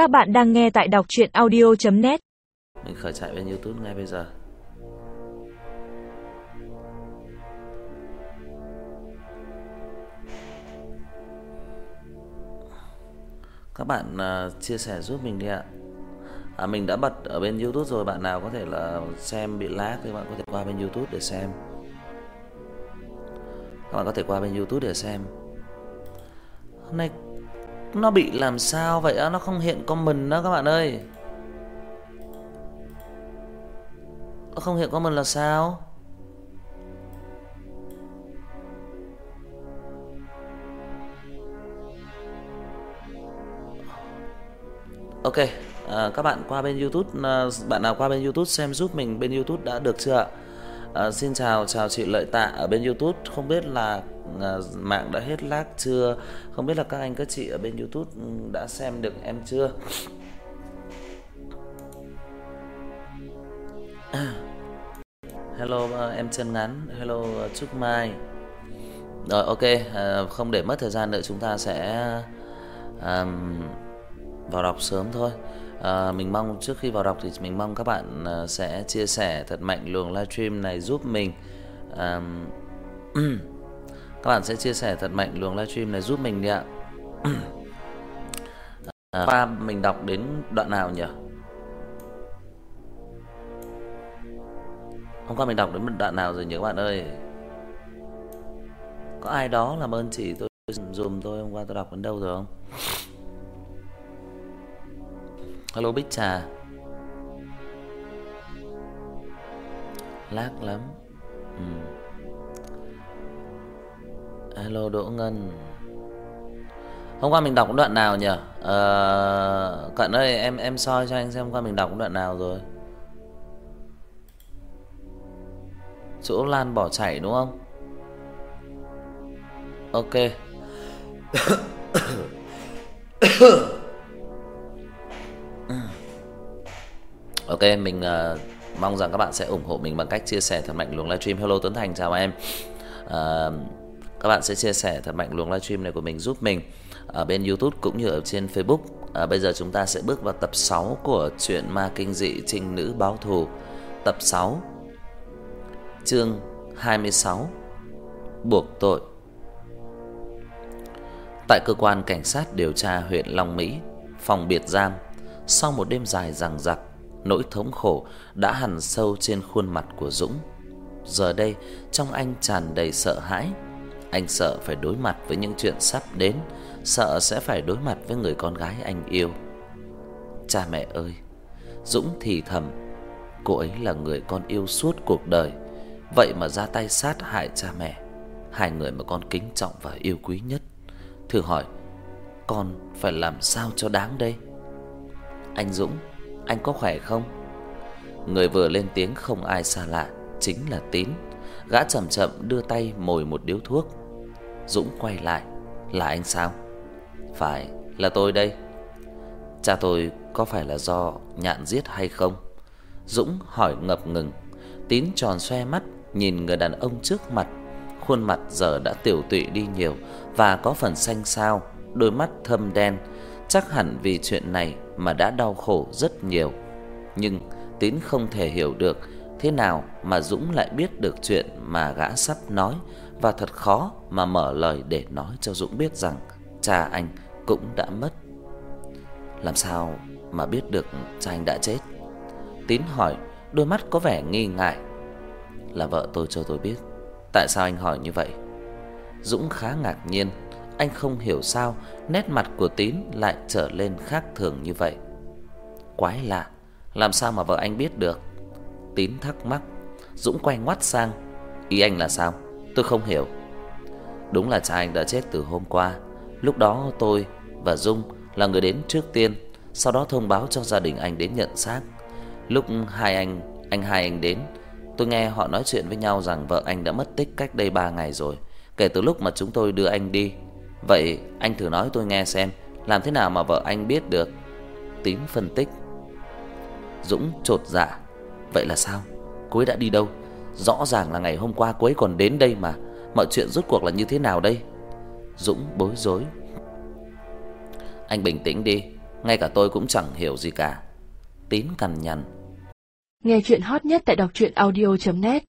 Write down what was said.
Các bạn đang nghe tại đọc chuyện audio.net Mình khởi chạy bên Youtube ngay bây giờ. Các bạn uh, chia sẻ giúp mình đi ạ. À, Mình đã bật ở bên Youtube rồi Bạn nào có thể là xem bị lag Thì bạn có thể qua bên Youtube để xem. Các bạn có thể qua bên Youtube để xem. Hôm nay nó bị làm sao vậy á? Nó không hiện comment đó các bạn ơi. Nó không hiện comment là sao? Ok, à, các bạn qua bên YouTube à, bạn nào qua bên YouTube xem giúp mình bên YouTube đã được chưa ạ? À, xin chào chào chị Lợi Tạ ở bên YouTube, không biết là à, mạng đã hết lag chưa? Không biết là các anh các chị ở bên YouTube ừ, đã xem được em chưa? Hello ờ, em chân ngắn, hello Trúc Mai. Rồi ok, à, không để mất thời gian nữa chúng ta sẽ um, vào đọc sớm thôi. À, mình mong trước khi vào đọc thì mình mong các bạn ờ, sẽ chia sẻ thật mạnh luồng livestream này giúp mình. À, các bạn sẽ chia sẻ thật mạnh luồng livestream này giúp mình đi ạ. à, qua mình đọc đến đoạn nào nhỉ? Hôm qua mình đọc đến đoạn nào rồi nhỉ các bạn ơi? Có ai đó làm ơn chỉ tôi dùm tôi hôm qua tôi đọc đến đâu rồi không? Hello Bích Trà Lát lắm ừ. Hello Đỗ Ngân Hôm qua mình đọc đoạn nào nhỉ? Ờ, Cận ơi em em soi cho anh xem hôm qua mình đọc đoạn nào rồi Chỗ Lan bỏ chảy đúng không? Ok Ok, mình uh, mong rằng các bạn sẽ ủng hộ mình bằng cách chia sẻ thật mạnh luồng livestream. Hello Tuấn Thành chào em. Uh, các bạn sẽ chia sẻ thật mạnh luồng livestream này của mình giúp mình ở bên YouTube cũng như ở trên Facebook. À, bây giờ chúng ta sẽ bước vào tập 6 của truyện ma kinh dị Trinh nữ báo thù. Tập 6. Chương 26. Buộc tội. Tại cơ quan cảnh sát điều tra huyện Long Mỹ, phòng biệt giam, sau một đêm dài dằng dặc, nỗi thống khổ đã hằn sâu trên khuôn mặt của Dũng. Giờ đây, trong anh tràn đầy sợ hãi. Anh sợ phải đối mặt với những chuyện sắp đến, sợ sẽ phải đối mặt với người con gái anh yêu. Cha mẹ ơi, Dũng thì thầm, cô ấy là người con yêu suốt cuộc đời, vậy mà ra tay sát hại cha mẹ, hai người mà con kính trọng và yêu quý nhất. Thử hỏi, con phải làm sao cho đáng đây? Anh Dũng, anh có khỏe không? Người vừa lên tiếng không ai xa lạ, chính là Tín. Gã chậm chậm đưa tay mồi một điếu thuốc. Dũng quay lại, là anh sao? Phải, là tôi đây. Cha tôi có phải là do nhạn giết hay không? Dũng hỏi ngập ngừng. Tín tròn xoe mắt nhìn người đàn ông trước mặt, khuôn mặt giờ đã tiểu tụy đi nhiều và có phần xanh xao, đôi mắt thâm đen, chắc hẳn vì chuyện này mà đã đau khổ rất nhiều. Nhưng Tín không thể hiểu được thế nào mà Dũng lại biết được chuyện mà gã sắp nói và thật khó mà mở lời để nói cho Dũng biết rằng cha anh cũng đã mất. Làm sao mà biết được cha anh đã chết? Tín hỏi, đôi mắt có vẻ nghi ngại. Là vợ tôi cho tôi biết. Tại sao anh hỏi như vậy? Dũng khá ngạc nhiên, anh không hiểu sao nét mặt của Tín lại trở lên khác thường như vậy. Quái lạ, làm sao mà vợ anh biết được? Tín thắc mắc, Dũng quay ngoắt sang, ý anh là sao? Tôi không hiểu. Đúng là cha anh đã chết từ hôm qua, lúc đó tôi và Dung là người đến trước tiên, sau đó thông báo cho gia đình anh đến nhận xác. Lúc hai anh anh hai anh đến, tôi nghe họ nói chuyện với nhau rằng vợ anh đã mất tích cách đây 3 ngày rồi, kể từ lúc mà chúng tôi đưa anh đi. Vậy anh thử nói tôi nghe xem, làm thế nào mà vợ anh biết được? Tín phân tích. Dũng chột dạ, vậy là sao? Cô ấy đã đi đâu? Rõ ràng là ngày hôm qua cô ấy còn đến đây mà, mọi chuyện rốt cuộc là như thế nào đây? Dũng bối rối. Anh bình tĩnh đi, ngay cả tôi cũng chẳng hiểu gì cả. Tín cằn nhằn. Nghe chuyện hot nhất tại đọc truyện audio net